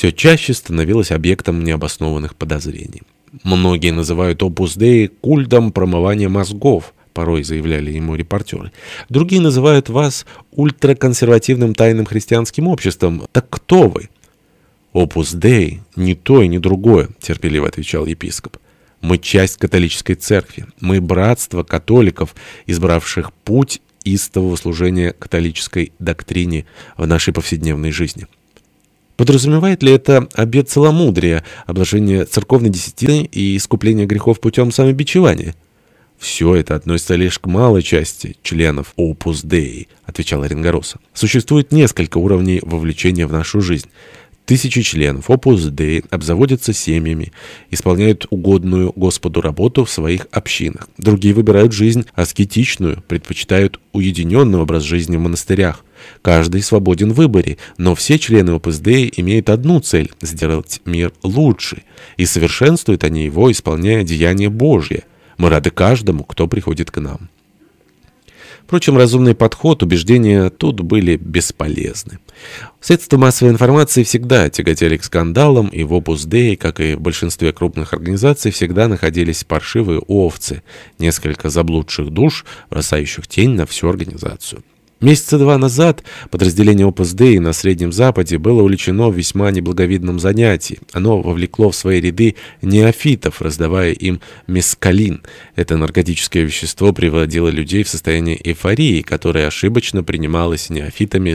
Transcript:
все чаще становилось объектом необоснованных подозрений. Многие называют Opus Dei культом промывания мозгов, порой заявляли ему репортеры. Другие называют вас ультраконсервативным тайным христианским обществом. Так кто вы? Opus Dei ни то и ни другое, терпеливо отвечал епископ. Мы часть католической церкви. Мы братство католиков, избравших путь истового служения католической доктрине в нашей повседневной жизни. Подразумевает ли это обет целомудрия, обложение церковной десятины и искупление грехов путем самобичевания? «Все это относится лишь к малой части членов Opus Dei», — отвечал Оренгороса. «Существует несколько уровней вовлечения в нашу жизнь». Тысячи членов Opus Dei обзаводятся семьями, исполняют угодную Господу работу в своих общинах. Другие выбирают жизнь аскетичную, предпочитают уединенный образ жизни в монастырях. Каждый свободен в выборе, но все члены Opus Dei имеют одну цель – сделать мир лучше, и совершенствуют они его, исполняя деяния Божье. Мы рады каждому, кто приходит к нам. Впрочем, разумный подход, убеждения тут были бесполезны. Средства массовой информации всегда тяготели к скандалам, и в Opus Dei, как и в большинстве крупных организаций, всегда находились паршивые овцы, несколько заблудших душ, бросающих тень на всю организацию. Месяца два назад подразделение Opus Dei на Среднем Западе было увлечено в весьма неблаговидном занятии. Оно вовлекло в свои ряды неофитов, раздавая им мескалин. Это наркотическое вещество приводило людей в состояние эйфории, которое ошибочно принималось неофитами